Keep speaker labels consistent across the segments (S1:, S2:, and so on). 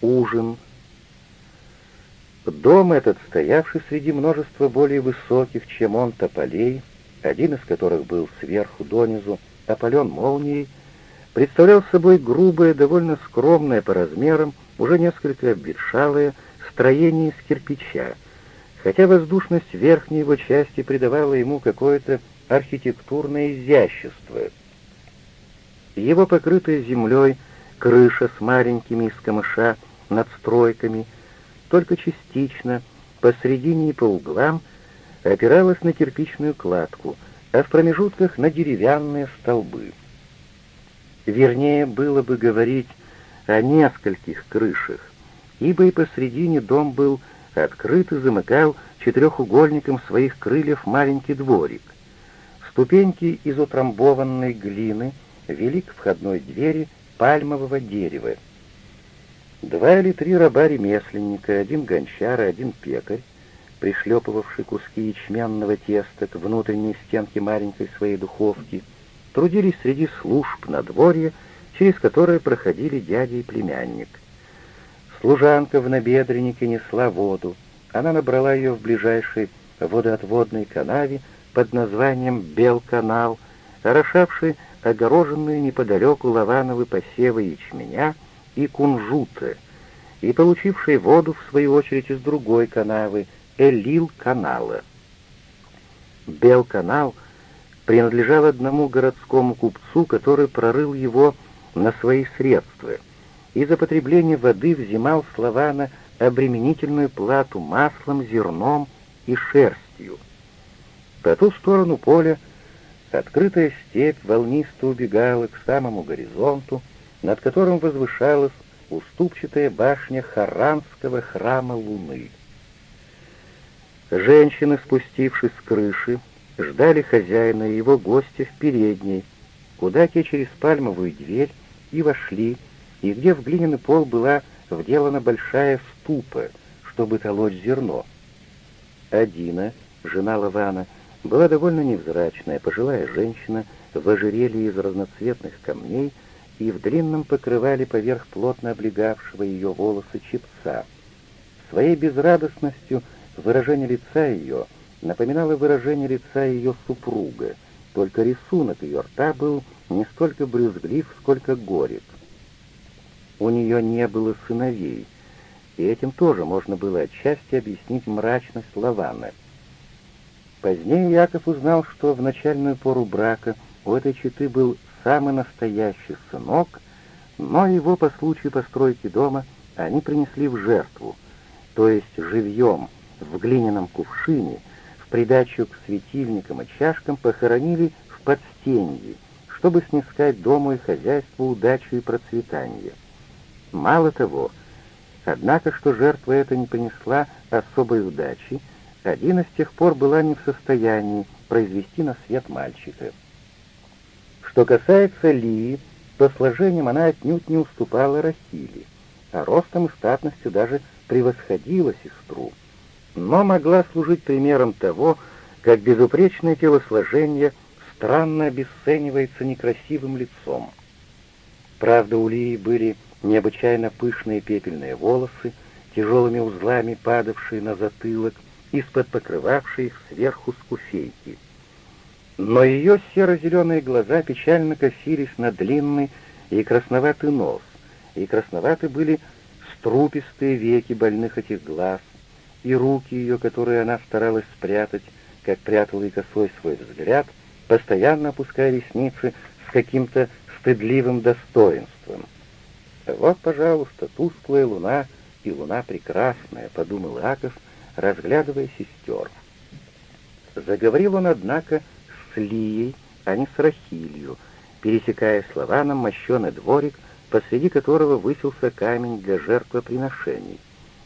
S1: Ужин. Дом этот, стоявший среди множества более высоких, чем он, тополей, один из которых был сверху донизу, опален молнией, представлял собой грубое, довольно скромное по размерам, уже несколько обветшалое строение из кирпича, хотя воздушность верхней его части придавала ему какое-то архитектурное изящество. Его покрытая землей крыша с маленькими из камыша надстройками, только частично, посредине и по углам, опиралась на кирпичную кладку, а в промежутках на деревянные столбы. Вернее, было бы говорить о нескольких крышах, ибо и посредине дом был открыт и замыкал четырехугольником своих крыльев маленький дворик. Ступеньки из утрамбованной глины вели к входной двери пальмового дерева. Два или три раба-ремесленника, один гончар и один пекарь, пришлепывавший куски ячменного теста к внутренней стенке маленькой своей духовки, трудились среди служб на дворе, через которое проходили дядя и племянник. Служанка в набедреннике несла воду. Она набрала ее в ближайшей водоотводной канаве под названием Белканал, орошавший огороженные неподалеку лавановые посевы ячменя и кунжута, и получившие воду, в свою очередь, из другой канавы, Элил-канала. Бел-канал принадлежал одному городскому купцу, который прорыл его на свои средства, и за потребление воды взимал с Лавана обременительную плату маслом, зерном и шерстью. По ту сторону поля Открытая степь волнисто убегала к самому горизонту, над которым возвышалась уступчатая башня Харанского храма Луны. Женщины, спустившись с крыши, ждали хозяина и его гостя в передней, куда те через пальмовую дверь и вошли, и где в глиняный пол была вделана большая ступа, чтобы толочь зерно. Адина, жена Лавана, была довольно невзрачная, пожилая женщина в ожерелье из разноцветных камней и в длинном покрывале поверх плотно облегавшего ее волосы чепца. Своей безрадостностью выражение лица ее напоминало выражение лица ее супруга, только рисунок ее рта был не столько брюзглив, сколько горек. У нее не было сыновей, и этим тоже можно было отчасти объяснить мрачность Лаваны — Позднее Яков узнал, что в начальную пору брака у этой четы был самый настоящий сынок, но его по случаю постройки дома они принесли в жертву, то есть живьем, в глиняном кувшине, в придачу к светильникам и чашкам похоронили в подстенье, чтобы снискать дому и хозяйству удачу и процветание. Мало того, однако, что жертва эта не принесла особой удачи, Адина с тех пор была не в состоянии произвести на свет мальчика. Что касается Лии, то сложением она отнюдь не уступала Рахиле, а ростом и статностью даже превосходила сестру, но могла служить примером того, как безупречное телосложение странно обесценивается некрасивым лицом. Правда, у Лии были необычайно пышные пепельные волосы, тяжелыми узлами падавшие на затылок, из-под покрывавшей их сверху скуфейки. Но ее серо-зеленые глаза печально косились на длинный и красноватый нос, и красноваты были струпистые веки больных этих глаз, и руки ее, которые она старалась спрятать, как прятала и косой свой взгляд, постоянно опуская ресницы с каким-то стыдливым достоинством. «Вот, пожалуйста, тусклая луна и луна прекрасная», — подумал Аков, разглядывая сестер. Заговорил он, однако, с Лией, а не с Рахилью, пересекая с мощеный дворик, посреди которого высился камень для жертвоприношений.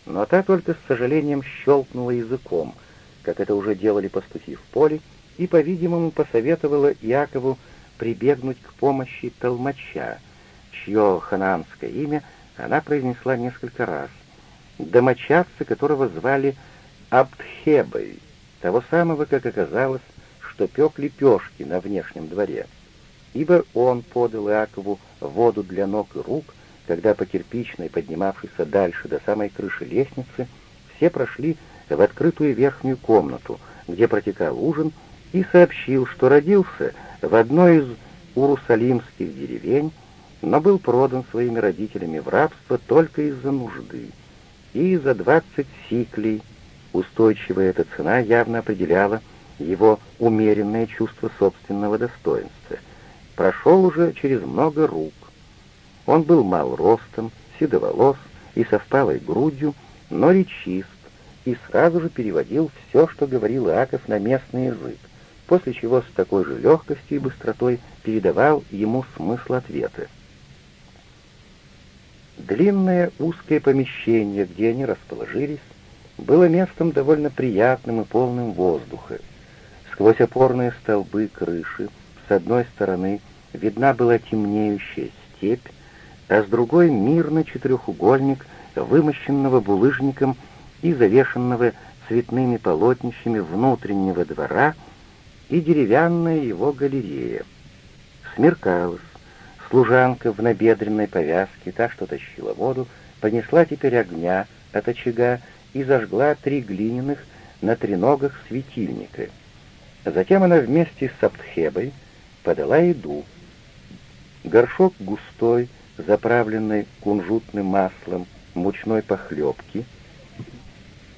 S1: Но та только с сожалением щелкнула языком, как это уже делали пастухи в поле, и, по-видимому, посоветовала Якову прибегнуть к помощи толмача, чье хананское имя она произнесла несколько раз, домочадца которого звали Абдхебой, того самого, как оказалось, что пек лепешки на внешнем дворе, ибо он подал Иакову воду для ног и рук когда по кирпичной, поднимавшейся дальше до самой крыши лестницы, все прошли в открытую верхнюю комнату, где протекал ужин, и сообщил, что родился в одной из урусалимских деревень, но был продан своими родителями в рабство только из-за нужды. И за двадцать сиклей устойчивая эта цена явно определяла его умеренное чувство собственного достоинства. Прошел уже через много рук. Он был мал ростом, седоволос и со впалой грудью, но речист, и сразу же переводил все, что говорил Иаков на местный язык, после чего с такой же легкостью и быстротой передавал ему смысл ответа. Длинное узкое помещение, где они расположились, было местом довольно приятным и полным воздуха. Сквозь опорные столбы крыши с одной стороны видна была темнеющая степь, а с другой — мирный четырехугольник, вымощенного булыжником и завешенного цветными полотнищами внутреннего двора и деревянная его галерея. Смеркалось. Служанка в набедренной повязке, та, что тащила воду, понесла теперь огня от очага и зажгла три глиняных на треногах светильника. Затем она вместе с Саптхебой подала еду. Горшок густой, заправленный кунжутным маслом, мучной похлебки.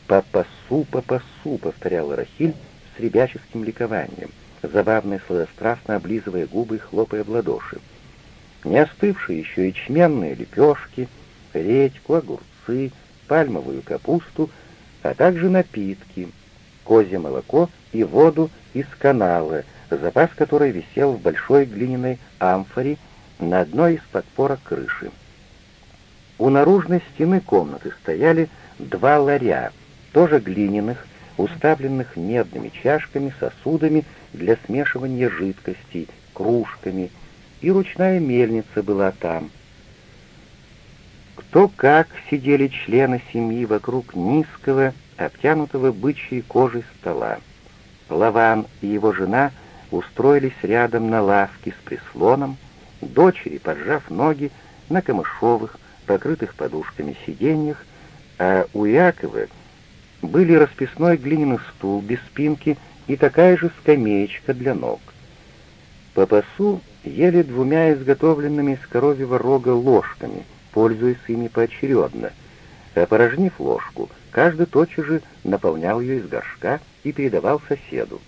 S1: «Папасу, папасу», — повторяла Рахиль с ребяческим ликованием, забавно и сладострастно облизывая губы и хлопая в ладоши. Не остывшие еще ячменные лепешки, редьку, огурцы, пальмовую капусту, а также напитки, козье молоко и воду из канала, запас которой висел в большой глиняной амфоре на одной из подпорок крыши. У наружной стены комнаты стояли два ларя, тоже глиняных, уставленных медными чашками, сосудами для смешивания жидкостей, кружками, и ручная мельница была там. Кто как сидели члены семьи вокруг низкого, обтянутого бычьей кожей стола. Лаван и его жена устроились рядом на лавке с прислоном, дочери, поджав ноги, на камышовых, покрытых подушками сиденьях, а у Якова были расписной глиняный стул без спинки и такая же скамеечка для ног. Папасу ели двумя изготовленными из коровьего рога ложками, пользуясь ими поочередно. Опорожнив ложку, каждый тотчас же наполнял ее из горшка и передавал соседу.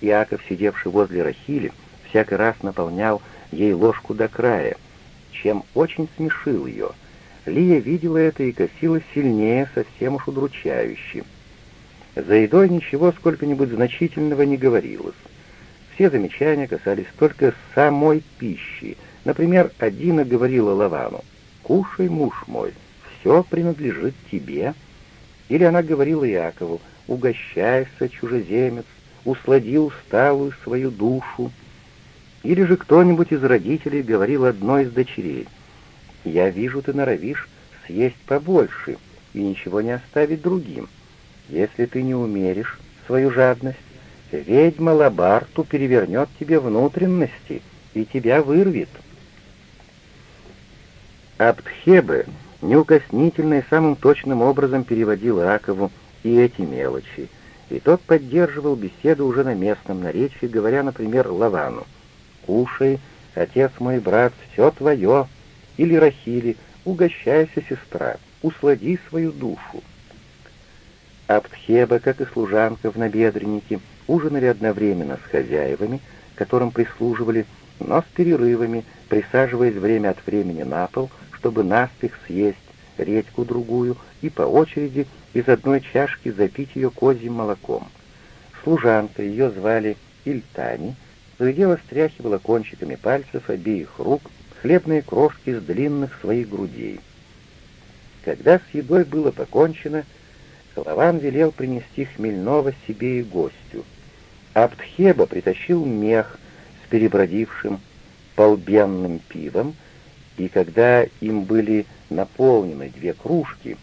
S1: Иаков, сидевший возле Рахили, всякий раз наполнял ей ложку до края, чем очень смешил ее. Лия видела это и косила сильнее, совсем уж удручающе. За едой ничего сколько-нибудь значительного не говорилось. Все замечания касались только самой пищи. Например, Адина говорила Лавану, «Кушай, муж мой, все принадлежит тебе». Или она говорила Якову, «Угощайся, чужеземец, услади усталую свою душу». Или же кто-нибудь из родителей говорил одной из дочерей, «Я вижу, ты норовишь съесть побольше и ничего не оставить другим. Если ты не умеришь свою жадность, Ведьма Лабарту перевернет тебе внутренности и тебя вырвет. Аптхебе неукоснительно и самым точным образом переводил Ракову и эти мелочи, и тот поддерживал беседу уже на местном наречии, говоря, например, Лавану, «Кушай, отец мой брат, все твое», или Рахили, «Угощайся, сестра, услади свою душу». Аптхеба, как и служанка в набедреннике, ужинали одновременно с хозяевами, которым прислуживали, но с перерывами, присаживаясь время от времени на пол, чтобы наспех съесть редьку-другую и по очереди из одной чашки запить ее козьим молоком. Служанка, ее звали Ильтани, то и дело стряхивала кончиками пальцев обеих рук хлебные крошки с длинных своих грудей. Когда с едой было покончено, Лаван велел принести хмельного себе и гостю. Аптхеба притащил мех с перебродившим полбенным пивом, и когда им были наполнены две кружки,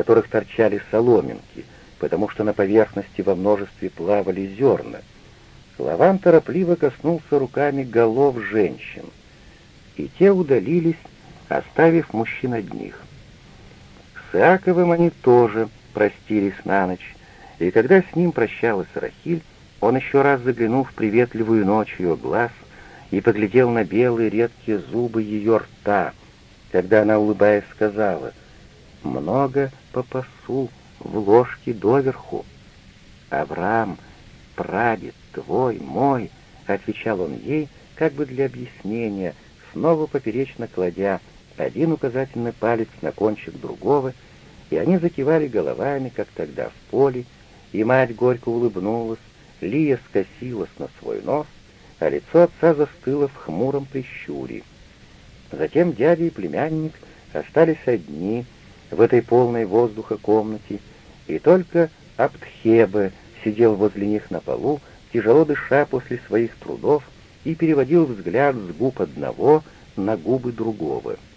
S1: которых торчали соломинки, потому что на поверхности во множестве плавали зерна, Лаван торопливо коснулся руками голов женщин, и те удалились оставив мужчин одних. С Иаковым они тоже простились на ночь, и когда с ним прощалась Рахиль, он еще раз заглянул в приветливую ночь ее глаз и поглядел на белые редкие зубы ее рта, когда она, улыбаясь, сказала «Много попасу в ложке доверху». «Авраам, прадед твой, мой», — отвечал он ей, как бы для объяснения, снова поперечно кладя один указательный палец на кончик другого, и они закивали головами, как тогда в поле, и мать горько улыбнулась, Лия скосилась на свой нос, а лицо отца застыло в хмуром прищуре. Затем дядя и племянник остались одни в этой полной воздуха комнате, и только Аптхебе сидел возле них на полу, тяжело дыша после своих трудов, и переводил взгляд с губ одного на губы другого —